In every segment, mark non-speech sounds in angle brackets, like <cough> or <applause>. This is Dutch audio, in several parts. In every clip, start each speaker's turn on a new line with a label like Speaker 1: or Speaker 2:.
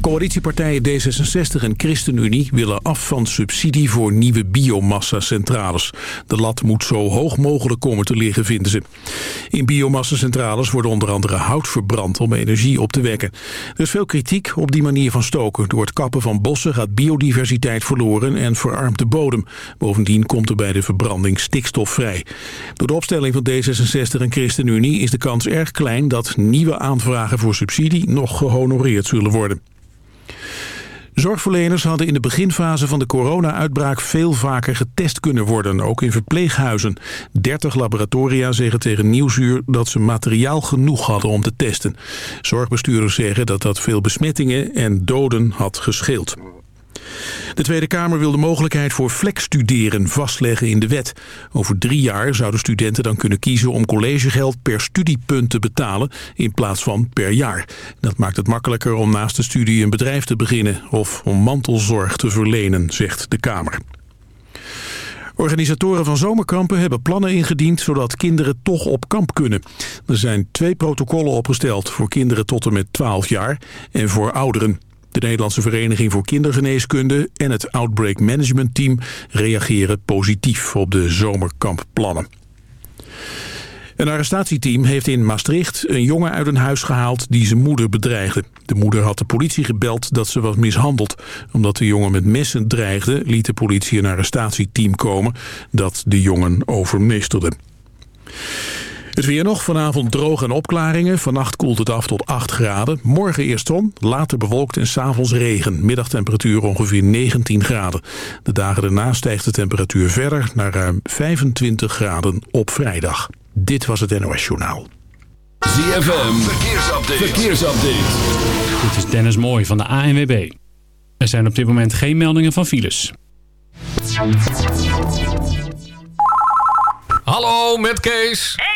Speaker 1: Coalitiepartijen D66 en ChristenUnie willen af van subsidie voor nieuwe biomassa-centrales. De lat moet zo hoog mogelijk komen te liggen, vinden ze. In biomassa-centrales wordt onder andere hout verbrand om energie op te wekken. Er is veel kritiek op die manier van stoken. Door het kappen van bossen gaat biodiversiteit verloren en verarmt de bodem. Bovendien komt er bij de verbranding stikstof vrij. Door de opstelling van D66 en ChristenUnie is de kans erg klein dat nieuwe aanvragen voor subsidie nog gehonoreerd zullen worden. Zorgverleners hadden in de beginfase van de corona-uitbraak veel vaker getest kunnen worden, ook in verpleeghuizen. 30 laboratoria zeggen tegen Nieuwsuur dat ze materiaal genoeg hadden om te testen. Zorgbestuurders zeggen dat dat veel besmettingen en doden had gescheeld. De Tweede Kamer wil de mogelijkheid voor flexstuderen vastleggen in de wet. Over drie jaar zouden studenten dan kunnen kiezen om collegegeld per studiepunt te betalen in plaats van per jaar. Dat maakt het makkelijker om naast de studie een bedrijf te beginnen of om mantelzorg te verlenen, zegt de Kamer. Organisatoren van zomerkampen hebben plannen ingediend zodat kinderen toch op kamp kunnen. Er zijn twee protocollen opgesteld voor kinderen tot en met 12 jaar en voor ouderen. De Nederlandse Vereniging voor Kindergeneeskunde en het Outbreak Management Team reageren positief op de zomerkampplannen. Een arrestatieteam heeft in Maastricht een jongen uit een huis gehaald die zijn moeder bedreigde. De moeder had de politie gebeld dat ze was mishandeld. Omdat de jongen met messen dreigde, liet de politie een arrestatieteam komen dat de jongen overmeesterde. Het weer nog, vanavond droog en opklaringen. Vannacht koelt het af tot 8 graden. Morgen eerst zon, later bewolkt en s'avonds regen. Middagtemperatuur ongeveer 19 graden. De dagen daarna stijgt de temperatuur verder naar ruim 25 graden op vrijdag. Dit was het NOS Journaal.
Speaker 2: ZFM, verkeersupdate. verkeersupdate.
Speaker 3: Dit is Dennis Mooij van de ANWB. Er zijn op dit moment geen meldingen van files.
Speaker 4: Hallo, met Kees.
Speaker 5: Hey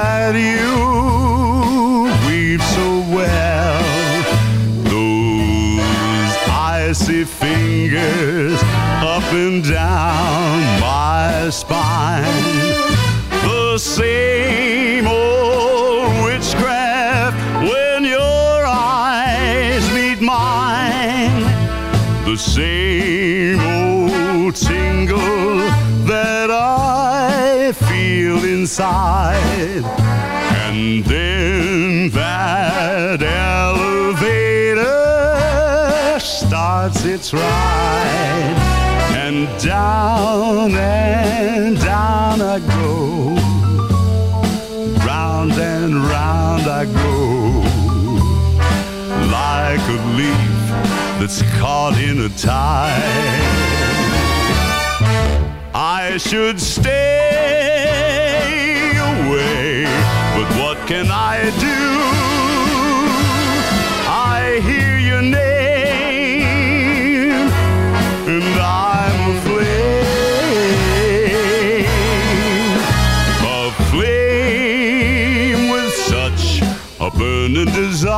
Speaker 6: That you weave so well. Those icy fingers up and down my spine. The same inside. And then that elevator starts its ride. And down and down I go. Round and round I go. Like a leaf that's caught in a tide. I should stay can I do? I hear your name, and I'm aflame. Aflame with such a burning desire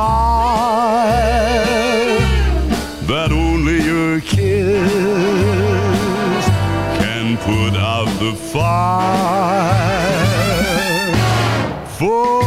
Speaker 6: that only your kiss can put out the fire. For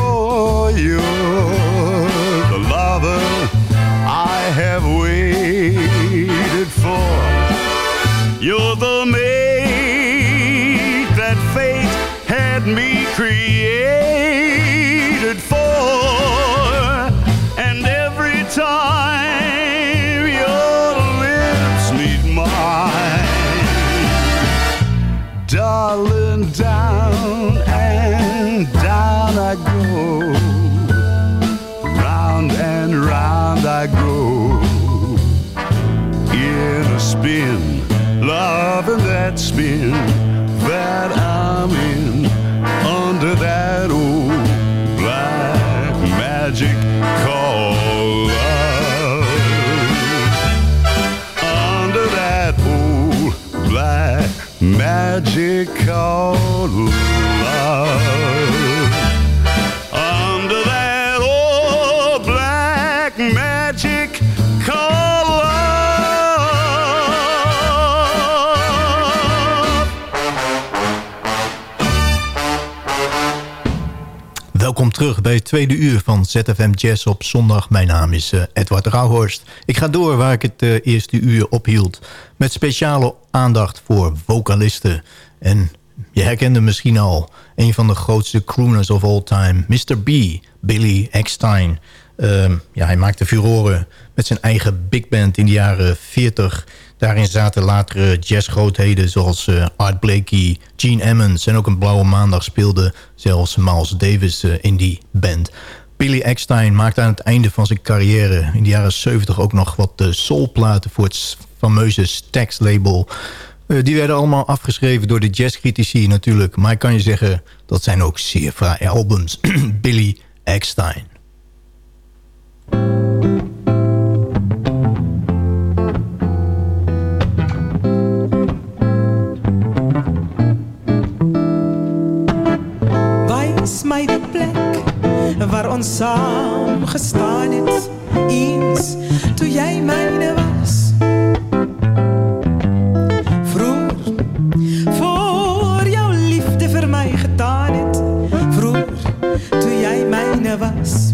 Speaker 6: magical love.
Speaker 7: Terug bij het tweede uur van ZFM Jazz op zondag. Mijn naam is eh, Edward Rauhorst. Ik ga door waar ik het eh, eerste uur ophield. Met speciale aandacht voor vocalisten. En je herkende misschien al een van de grootste crooners of all time. Mr. B, Billy Eckstein. Ehm, ja, hij maakte furoren met zijn eigen big band in de jaren 40. Daarin zaten latere jazzgrootheden zoals eh, Art Blakey, Gene Emmons... en ook een Blauwe Maandag speelde zelfs Miles Davis eh, in die band. Billy Eckstein maakte aan het einde van zijn carrière... in de jaren 70 ook nog wat uh, soulplaten voor het fameuze Stax-label... Eh, die werden allemaal afgeschreven door de jazzcritici natuurlijk. Maar ik kan je zeggen, dat zijn ook zeer fraaie albums. <clears throat> Billy Eckstein.
Speaker 8: Waar ons samen gestaan het. Eens toen jij mijne was. Vroeger, voor jouw liefde voor mij gedaan het. Vroeger, toen jij mijne was.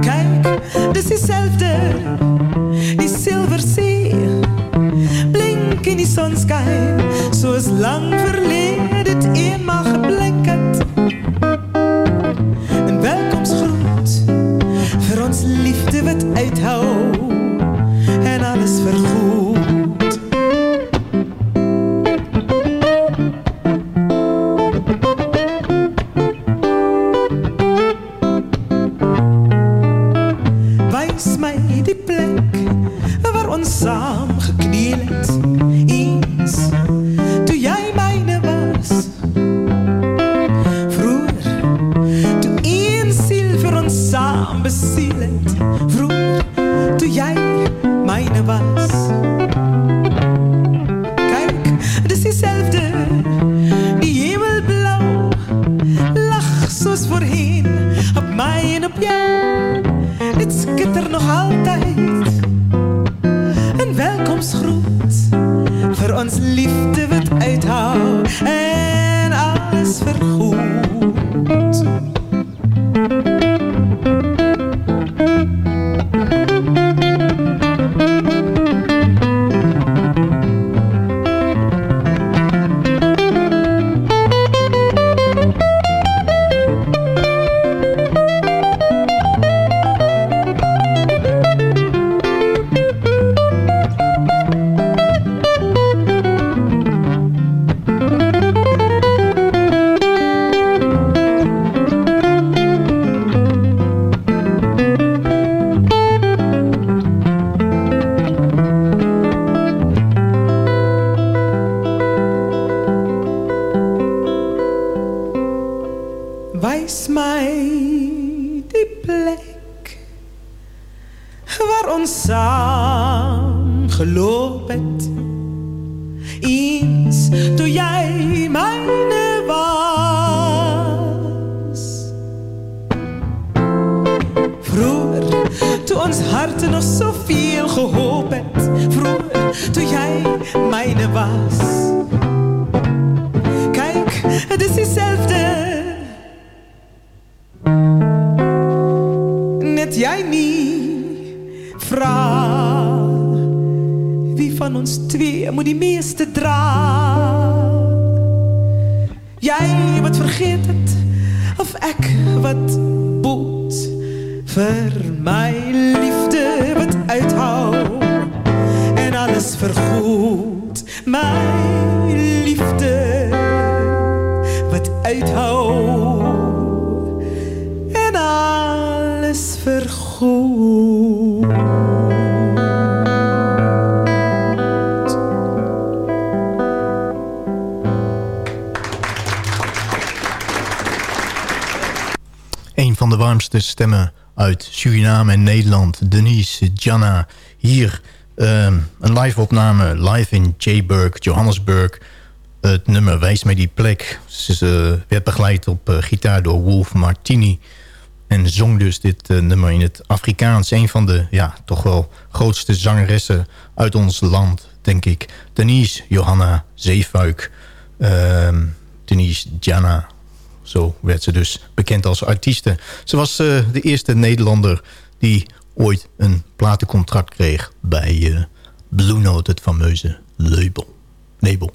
Speaker 8: Kijk, dus diezelfde, die zilverzee. Blink in die zonskijn, zoals lang verleden het eenmaal geblinkt. Het. Eens toen jij mijne was. Vroeger, toen ons harten nog zoveel gehoopt het. Vroeger, toen jij mijne was. Kijk, het is diezelfde. Net jij niet vraag. Ons twee moet die meeste dragen? Jij wat vergeet het, of ik wat boet. Voor mijn liefde wat uithoud en alles vergoed. Mijn liefde wat uithoud
Speaker 7: stemmen uit Suriname en Nederland. Denise Janna hier. ehm, een live opname, live in Jayburg, Johannesburg. Het nummer wijst mij die plek. Ze werd begeleid op eh, gitaar door Wolf Martini. En zong dus dit eh, nummer in het Afrikaans. Een van de, ja, toch wel grootste zangeressen uit ons land, denk ik. Denise Johanna Zeefuik. Ehm, Denise Jana. Zo werd ze dus bekend als artieste. Ze was eh, de eerste Nederlander die ooit een platencontract kreeg... bij eh, Blue Note, het fameuze label. label.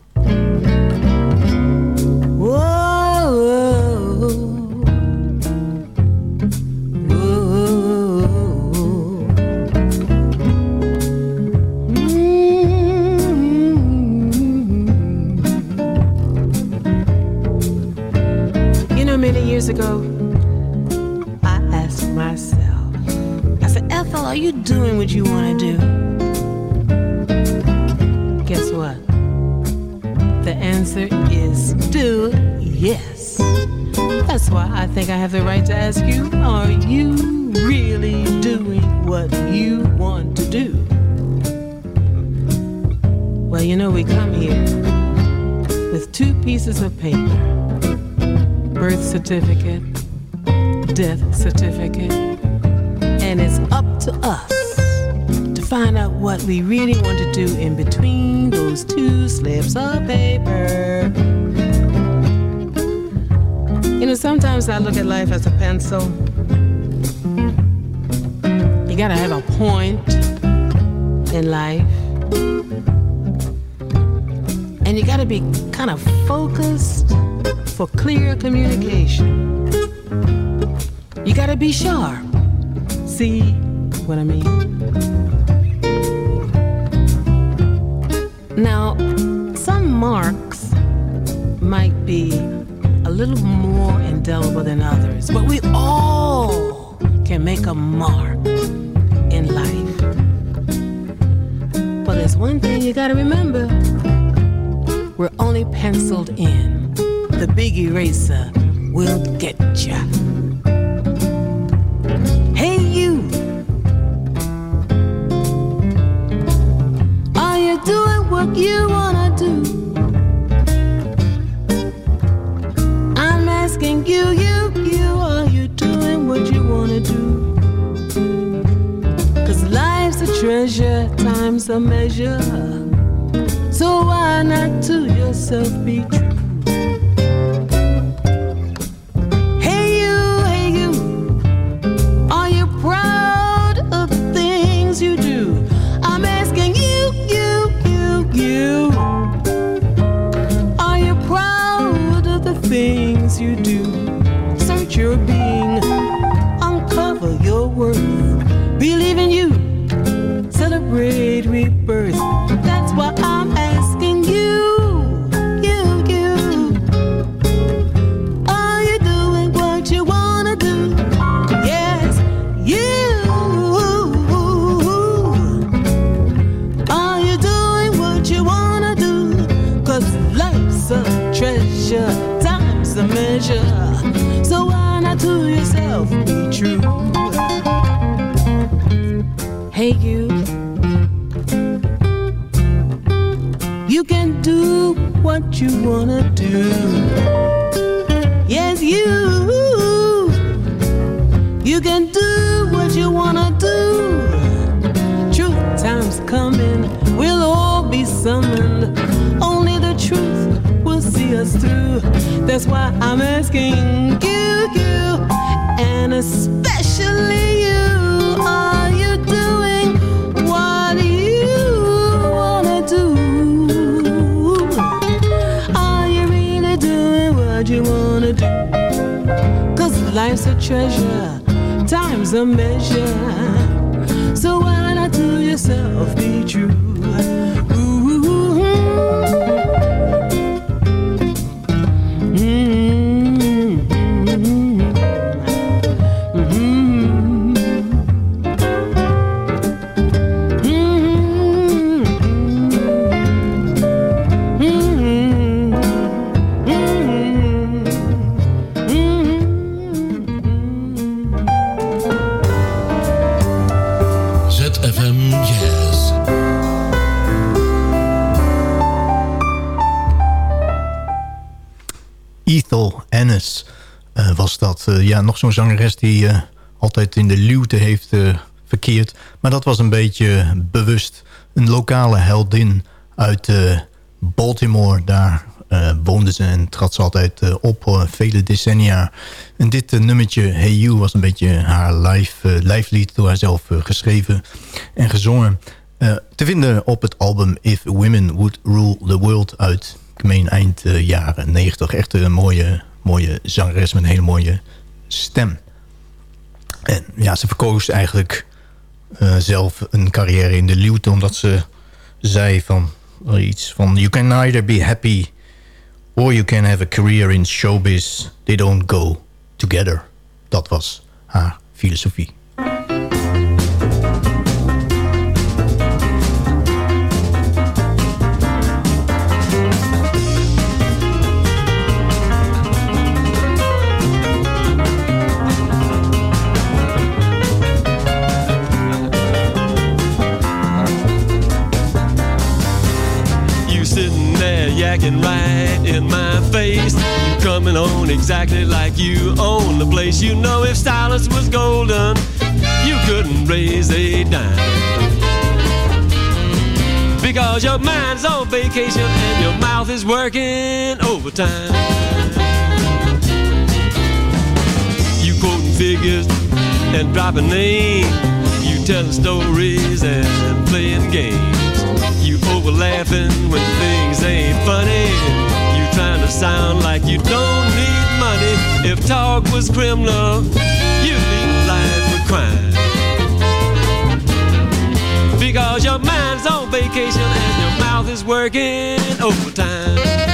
Speaker 9: What you wanna do? I'm asking you, you, you, are you doing what you wanna do? Cause life's a treasure, time's a measure. So why not to yourself be true? You wanna do. Yes, you. You can do what you wanna do. Truth time's coming, we'll all be summoned. Only the truth will see us through. That's why I'm asking you, you, and especially life's a treasure, time's a measure. So why not to yourself be true?
Speaker 7: Zo'n zangeres die eh, altijd in de luwte heeft eh, verkeerd. Maar dat was een beetje bewust. Een lokale heldin uit eh, Baltimore. Daar woonde ze en trad ze altijd op vele decennia. En dit nummertje Hey You was een beetje haar live, live lied door haarzelf geschreven en gezongen. Te vinden op het album If Women Would Rule the World uit, ik meen eind jaren 90. Echt een mooie, mooie zangeres met een hele mooie stem. En ja, ze verkoos eigenlijk eh, zelf een carrière in de luwte... omdat ze zei van eh, iets van... You can either be happy or you can have a career in showbiz. They don't go together. Dat was haar filosofie.
Speaker 10: Yakking right in my face. You coming on exactly like you own the place. You know if silence was golden, you couldn't raise a dime. Because your mind's on vacation and your mouth is working overtime. You quoting figures and dropping names. You telling stories and playing games. Laughing when things ain't funny. You trying to sound like you don't need money. If talk was criminal, you lead life with crime. Because your mind's on vacation and your mouth is working overtime.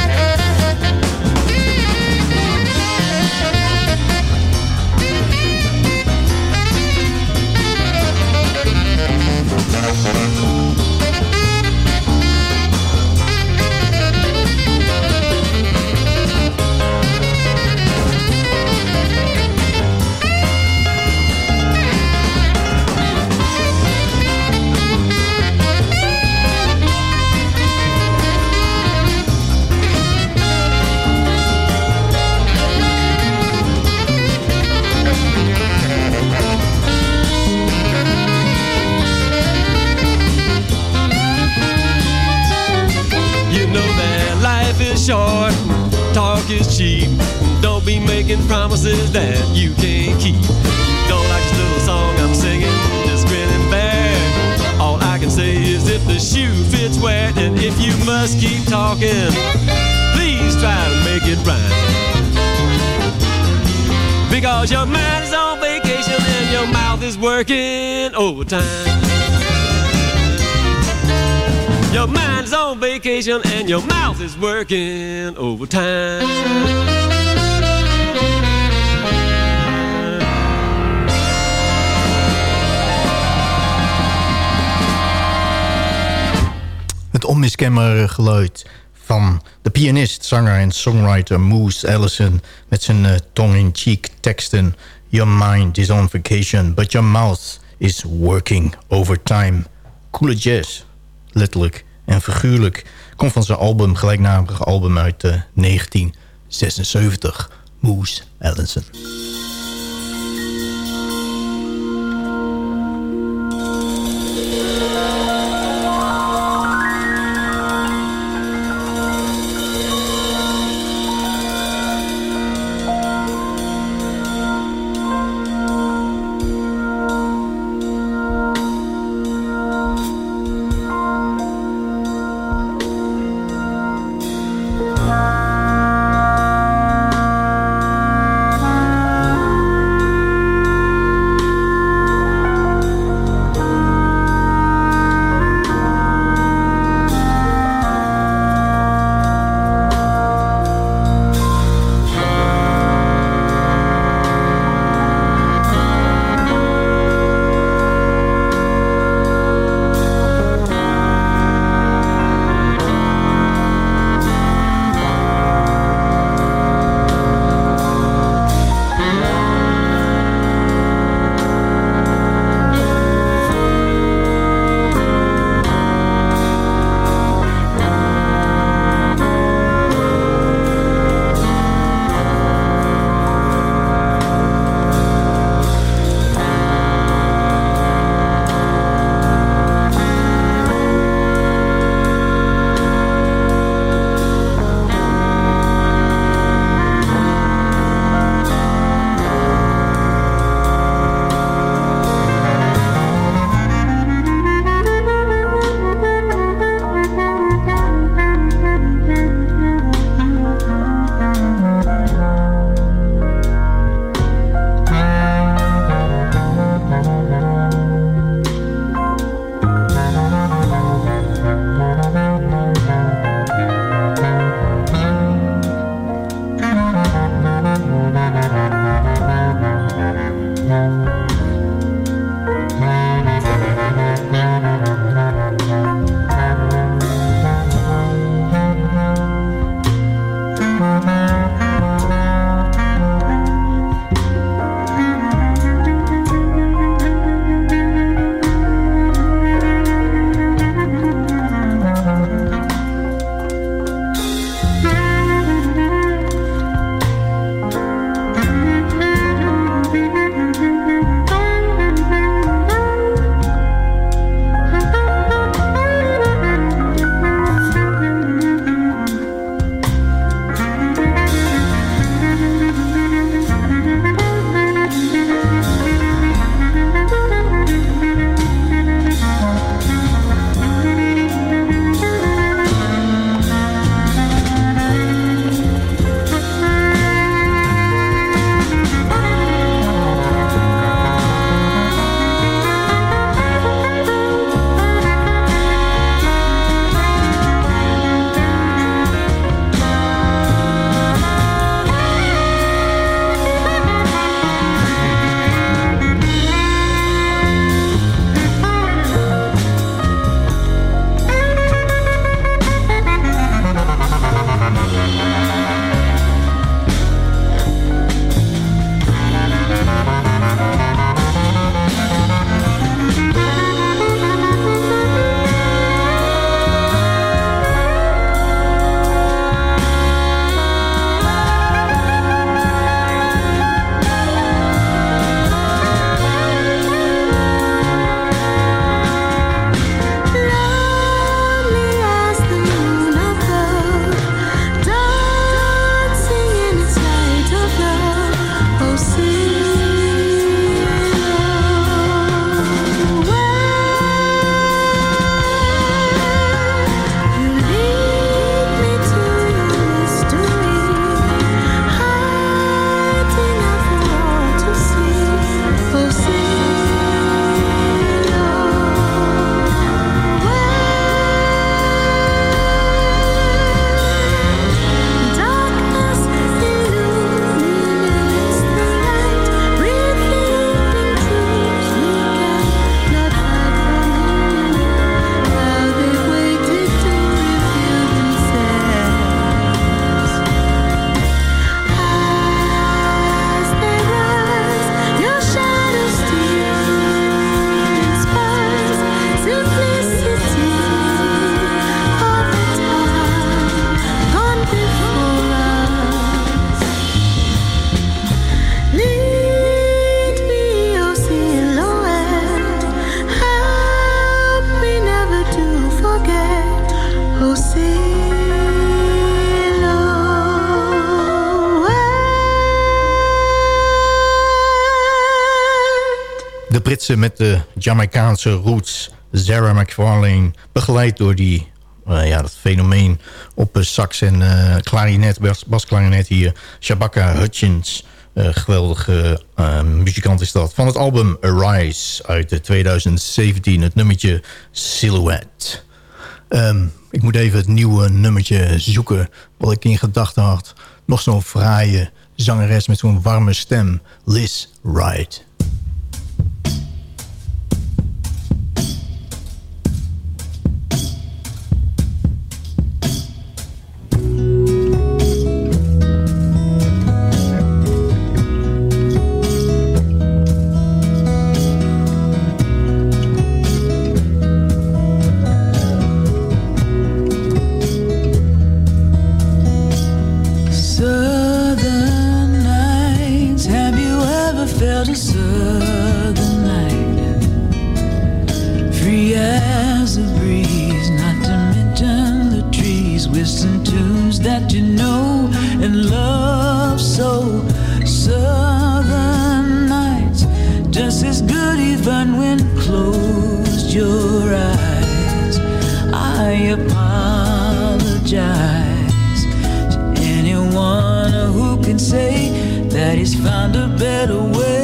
Speaker 10: Short, talk is cheap. Don't be making promises that you can't keep. Don't like this little song I'm singing, just grin and bear. All I can say is if the shoe fits wet, and if you must keep talking, please try to make it rhyme. Because your mind is on vacation and your mouth is working overtime. Your mind's on vacation and your mouth is working overtime.
Speaker 7: Het onmiskenbare geluid van de pianist, zanger en songwriter Moose Allison... met zijn uh, tongue-in-cheek teksten... Your mind is on vacation, but your mouth is working overtime. Coole jazz, letterlijk en figuurlijk. Komt van zijn album, gelijknamige album uit uh, 1976. Moose Allison. Met de Jamaicaanse roots. Sarah McFarlane, begeleid door die, eh, ja, dat fenomeen op uh, sax en uh, klarinet, bas, basklarinet hier. Shabaka Hutchins, geweldige muzikant is dat. Van het album Arise uit 2017, het nummertje Silhouette. Ehm, ik moet even het nieuwe nummertje zoeken wat ik in gedachten had. Nog zo'n fraaie zangeres met zo'n warme stem. Liz Wright.
Speaker 11: Found a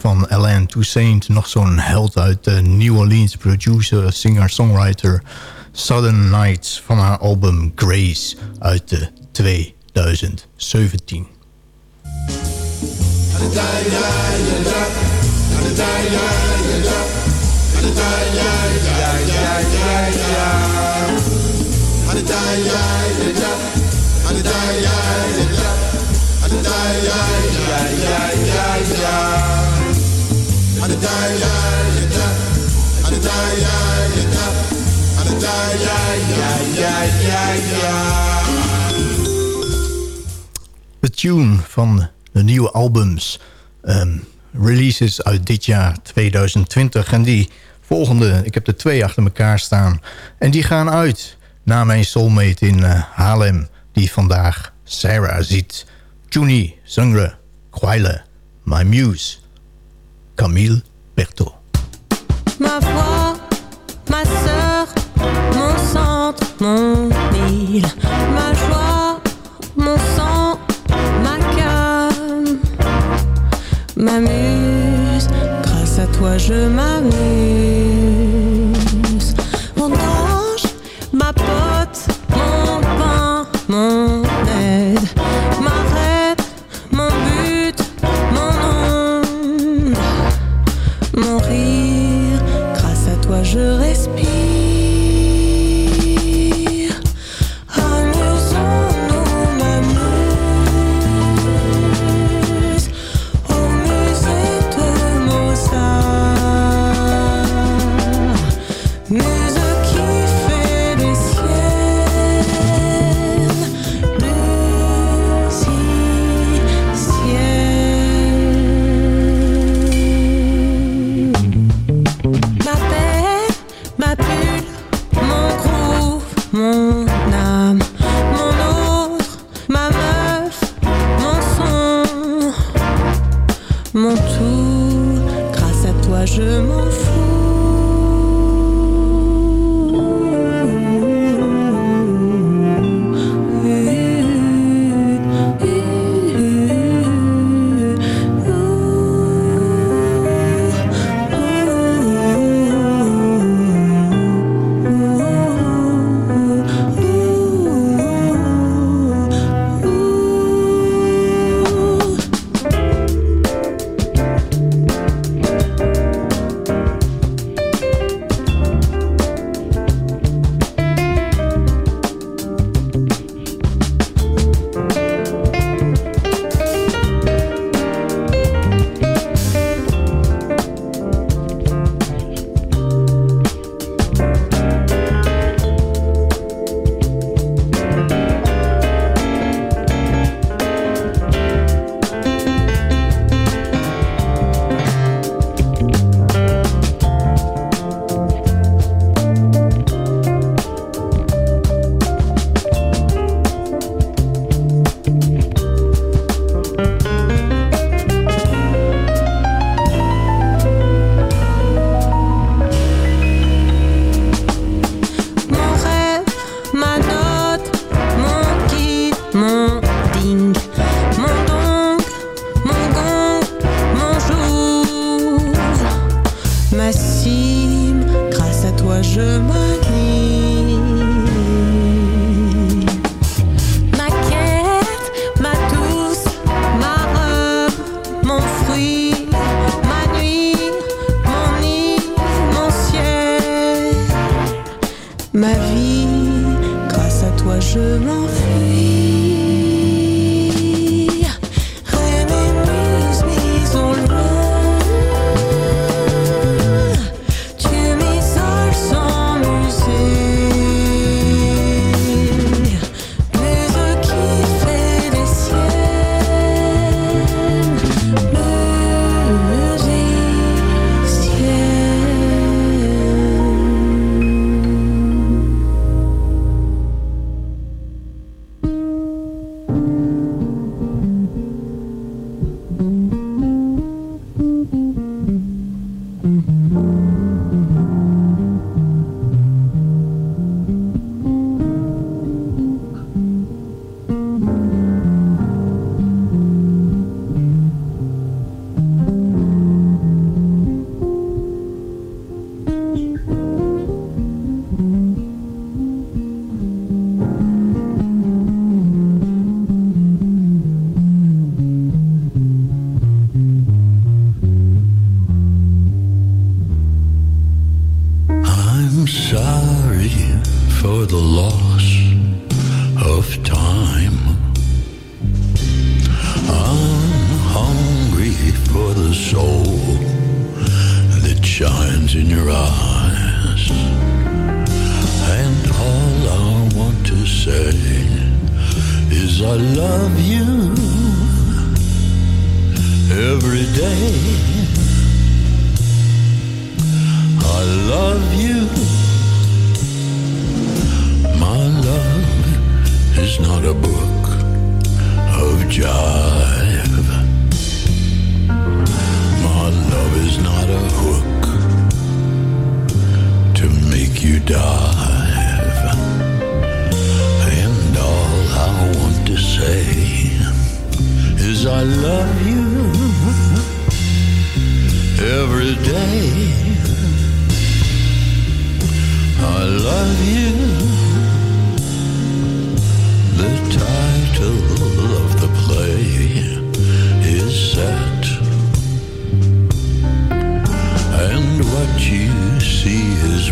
Speaker 7: van Alain Toussaint... nog zo'n held uit de New Orleans, producer, singer, songwriter... Southern Nights van haar album Grace uit de 2017. Yeah, yeah, yeah, yeah. De tune van de nieuwe albums. Ehm, releases uit dit jaar 2020. En die volgende, ik heb er twee achter elkaar staan. En die gaan uit naar mijn soulmate in uh, Haarlem. Die vandaag Sarah ziet. Juni, Zangre, Kwaile, My Muse. Camille Berthaud.
Speaker 12: Ma foi, ma sœur, mon centre, mon île, ma joie, mon sang, ma came, ma muse, grâce à toi je m'amuse.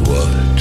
Speaker 13: what?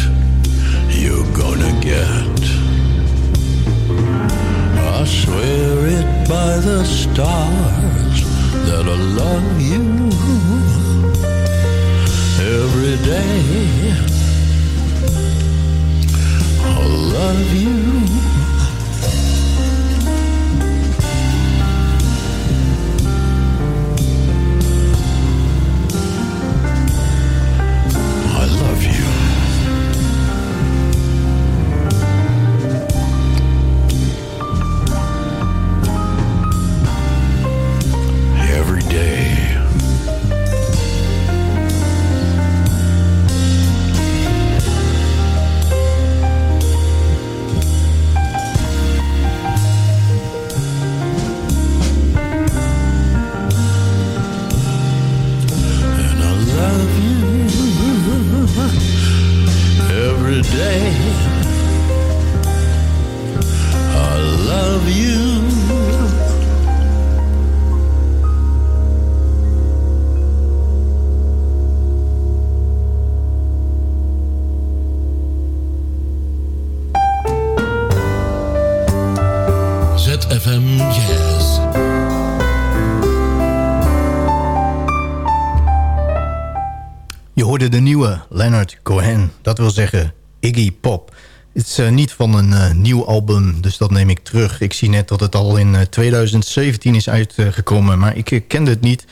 Speaker 7: Eh, niet van een eh, nieuw album, dus dat neem ik terug. Ik zie net dat het al in eh, 2017 is uitgekomen, maar ik eh, kende het niet.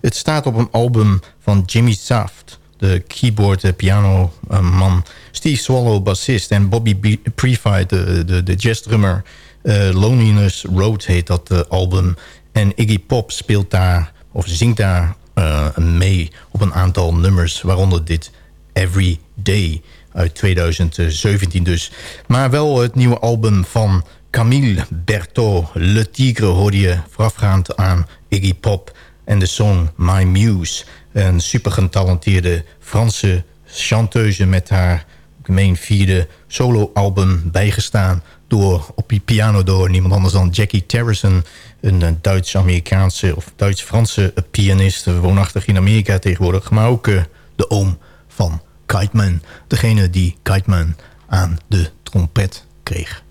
Speaker 7: Het staat op een album van Jimmy Saft, de keyboard piano eh, man. Steve Swallow, bassist en Bobby Prefite, de, de, de jazzdrummer. Eh, Loneliness Road heet dat eh, album. En Iggy Pop speelt daar, of zingt daar eh, mee op een aantal nummers, waaronder dit Every Day uit 2017 dus. Maar wel het nieuwe album van Camille Berthaud, Le Tigre, hoorde je voorafgaand aan Iggy Pop en de song My Muse. Een super getalenteerde Franse chanteuse met haar ik meen vierde soloalbum bijgestaan door, op die piano door niemand anders dan Jackie Terrison, een eh, Duits-Amerikaanse of Duits-Franse pianist, woonachtig in Amerika tegenwoordig, maar ook eh, de oom van Kiteman, degene die Kiteman aan de trompet kreeg.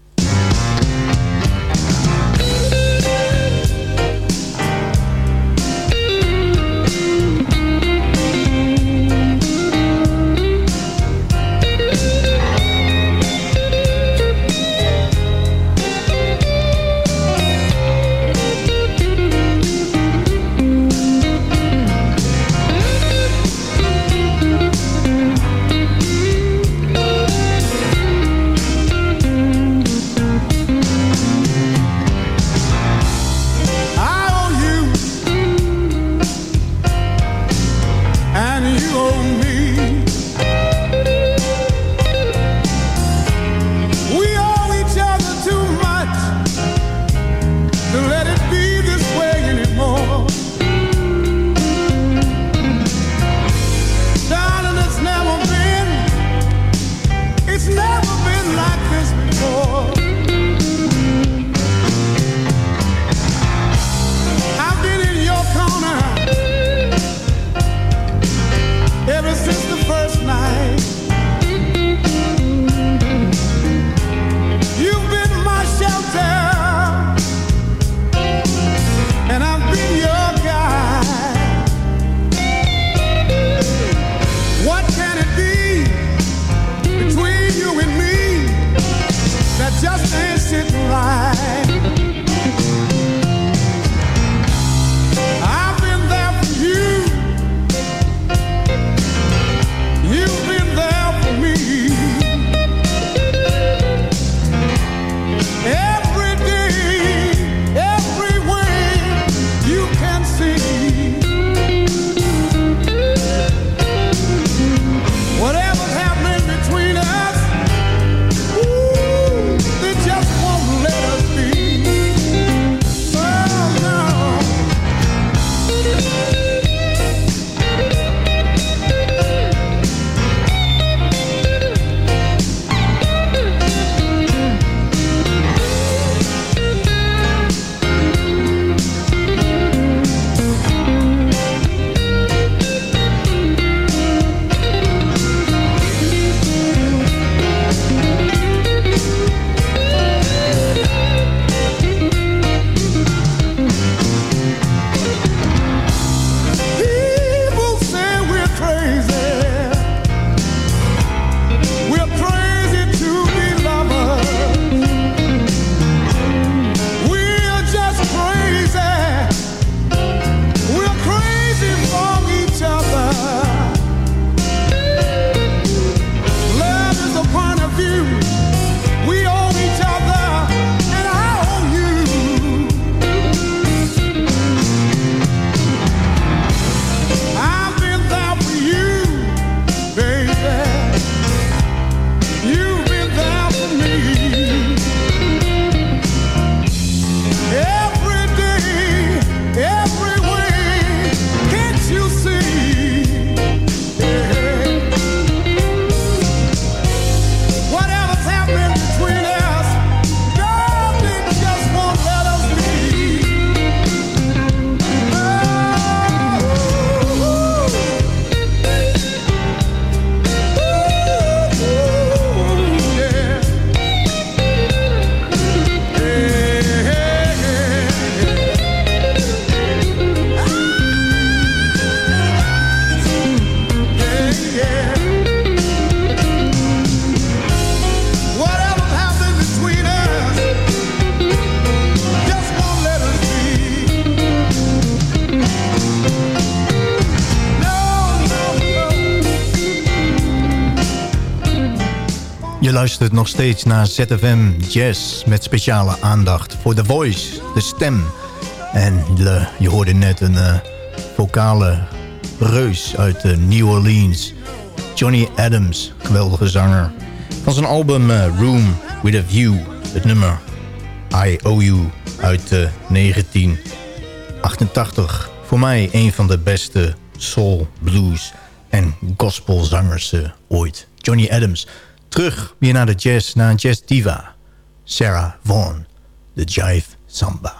Speaker 8: luistert nog steeds naar ZFM Jazz... met speciale aandacht voor de voice, de stem. En je hoorde net een eh, vocale reus uit eh, New Orleans. Johnny Adams, geweldige zanger. Van zijn album eh, Room With A View, het nummer I O You uit 1988. Voor mij een van de beste soul, blues en gospelzangers ooit. Johnny Adams... Terug weer naar de jazz, naar een jazz diva. Sarah Vaughan, de Jive Samba.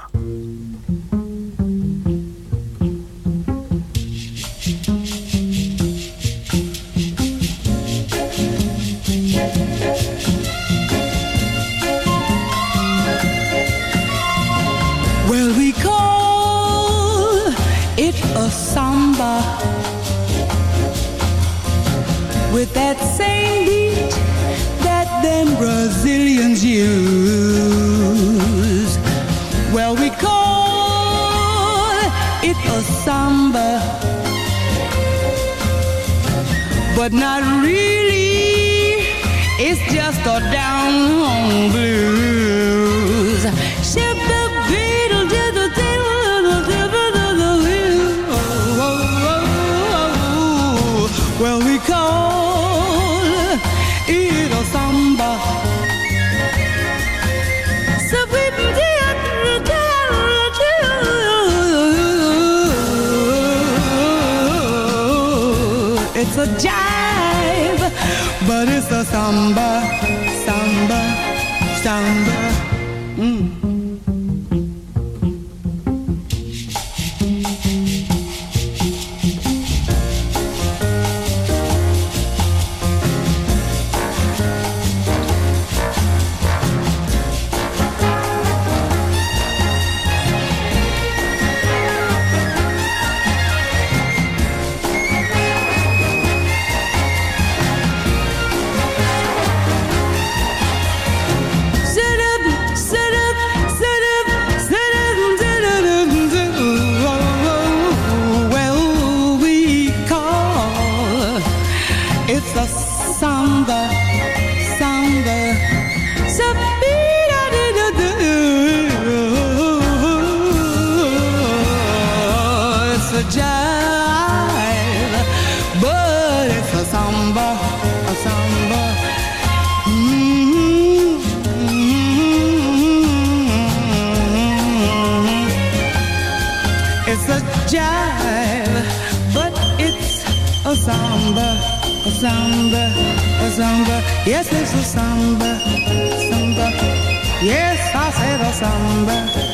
Speaker 12: somebody samba, a samba. Yes, it's a samba, samba. Yes, I said a samba.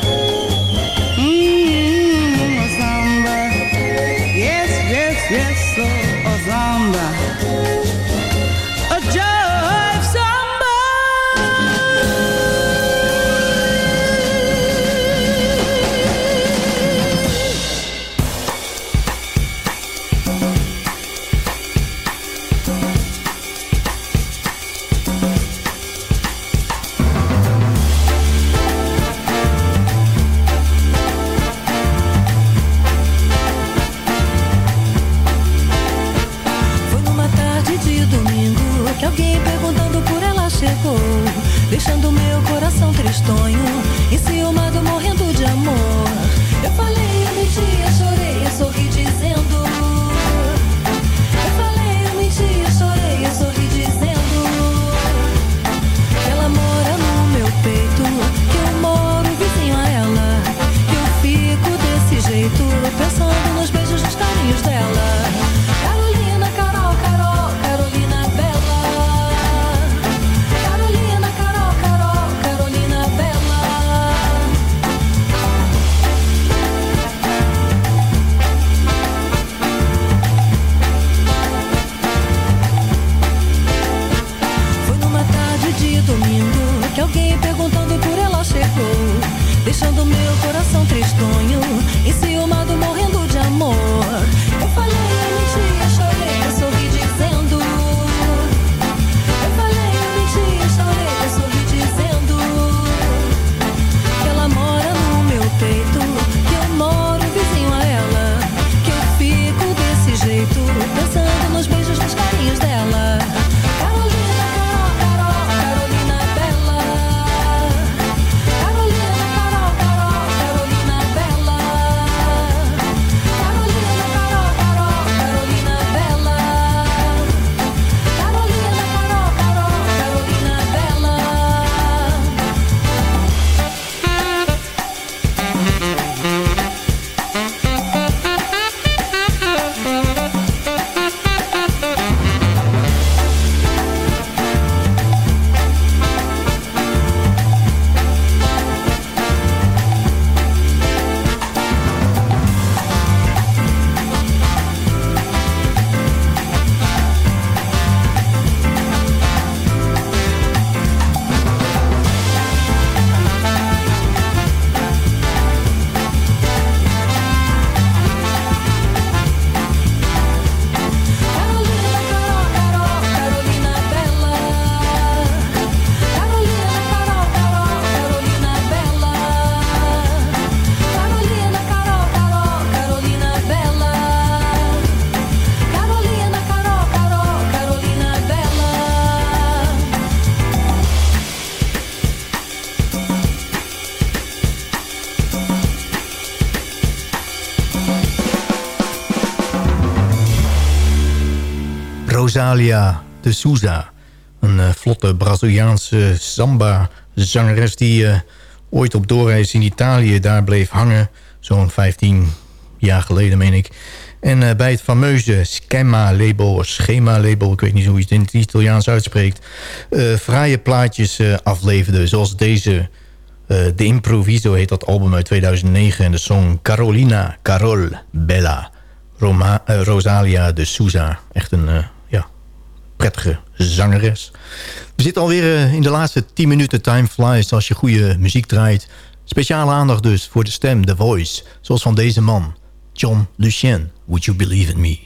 Speaker 7: Rosalia de Souza. Een eh, vlotte Braziliaanse samba-zangeres die eh, ooit op doorreis in Italië daar bleef hangen. Zo'n 15 jaar geleden, meen ik. En eh, bij het fameuze Schema-label, Schema-label... ik weet niet hoe je het in het Italiaans uitspreekt... fraaie plaatjes afleverde, zoals deze... de Improviso heet dat album uit 2009... en de song Carolina, Carol, Bella... Rosalia de Souza. Echt een prettige zangeres. We zitten alweer eh, in de laatste 10 minuten time flies... als je goede muziek draait. Speciale aandacht dus voor de stem, de voice. Zoals van deze man, John Lucien. Would you believe in me?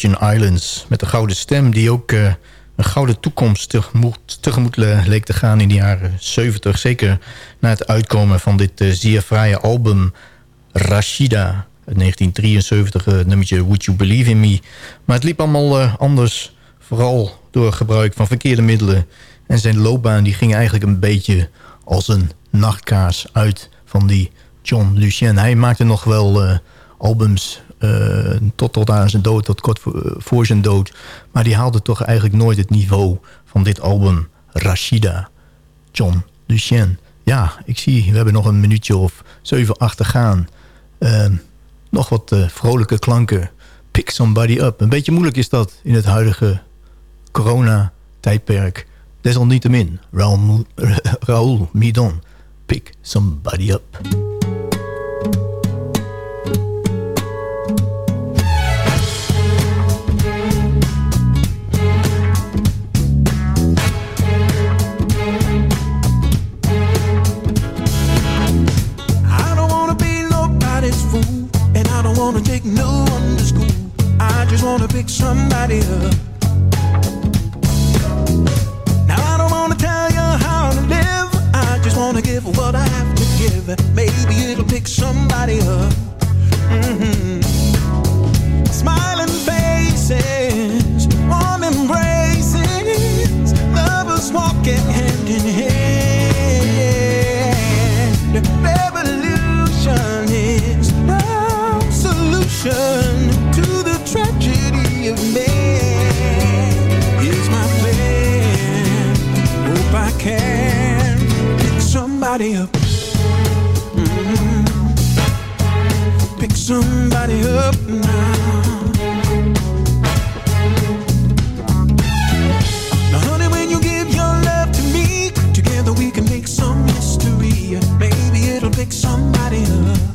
Speaker 7: Virgin Islands... met een gouden stem die ook eh, een gouden toekomst tegemoet, tegemoet le- leek te gaan in de jaren 70. Zeker na het uitkomen van dit eh, zeer fraaie album Rashida... uit 1973, het nummertje Would You Believe In Me. Maar het liep allemaal eh, anders, vooral door gebruik van verkeerde middelen. En zijn loopbaan die ging eigenlijk een beetje als een nachtkaars uit van die John Lucien. Hij maakte nog wel eh, albums eh, tot, tot aan zijn dood, tot kort voor, voor zijn dood. Maar die haalde toch eigenlijk nooit het niveau van dit album Rashida. John Lucien. Ja, ik zie, we hebben nog een minuutje of zeven, acht te gaan. Eh, nog wat eh, vrolijke klanken. Pick somebody up. Een beetje moeilijk is dat in het huidige corona-tijdperk. Desalniettemin, Raoul, <laughs> Raoul Midon. Pick somebody up.
Speaker 14: Pick somebody up. Now I don't wanna tell you how to live. I just wanna give what I have to give. Maybe it'll pick somebody up. Mhm. Smiling faces, warm embraces, lovers walking hand in hand. somebody up. Mm-hmm. Pick somebody up now. Now, honey, when you give your love to me, together we can make some history. Maybe it'll pick somebody up.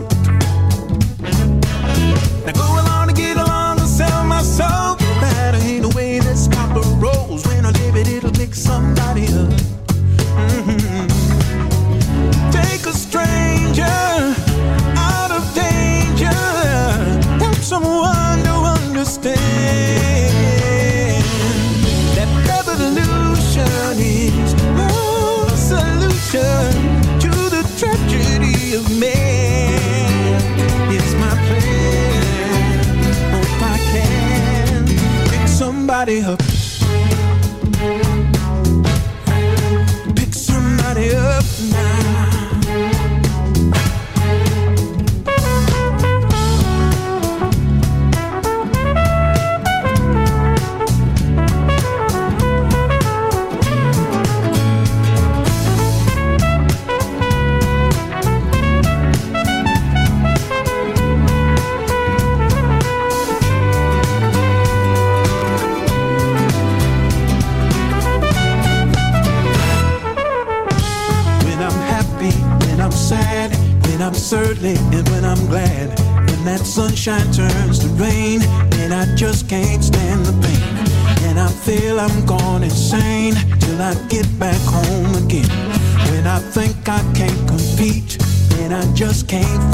Speaker 14: I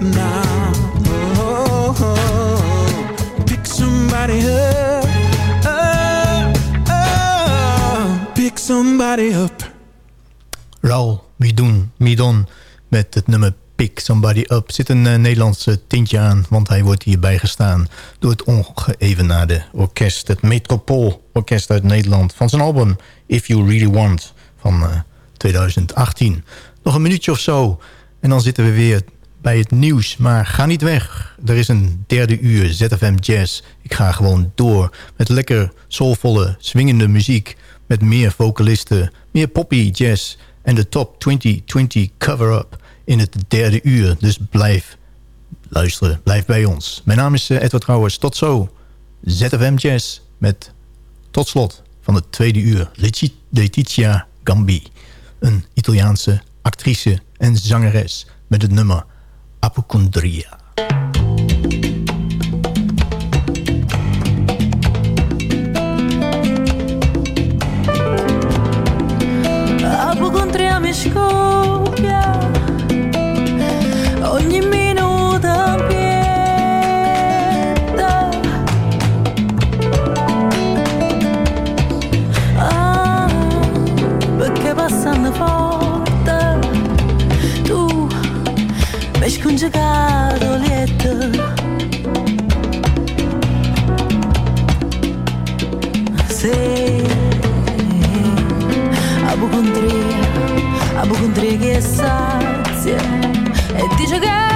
Speaker 14: now. Oh. Pick somebody up. Oh, oh. Pick somebody up.
Speaker 7: Midon, Midon met het nummer Pick Somebody Up. Zit een uh, Nederlandse tintje aan, want hij wordt hier bijgestaan... door het ongeëvenaarde orkest, het Metropool Orkest uit Nederland... van zijn album If You Really Want van uh, 2018. Nog een minuutje of zo en dan zitten we weer bij het nieuws. Maar ga niet weg. Er is een derde uur ZFM Jazz. Ik ga gewoon door met lekker soulvolle, swingende muziek... met meer vocalisten, meer poppy jazz... en de top 2020 cover-up in het derde uur. Dus blijf luisteren, blijf bij ons. Mijn naam is eh, Edward Trouwers. Tot zo. ZFM Jazz met tot slot van het tweede uur Leti- Letitia Gambi. Een Italiaanse actrice en zangeres met het nummer Apocondria.
Speaker 12: Apocondria me escolha mi scongiacato lieta se apocondria apocondria che sazia e dice che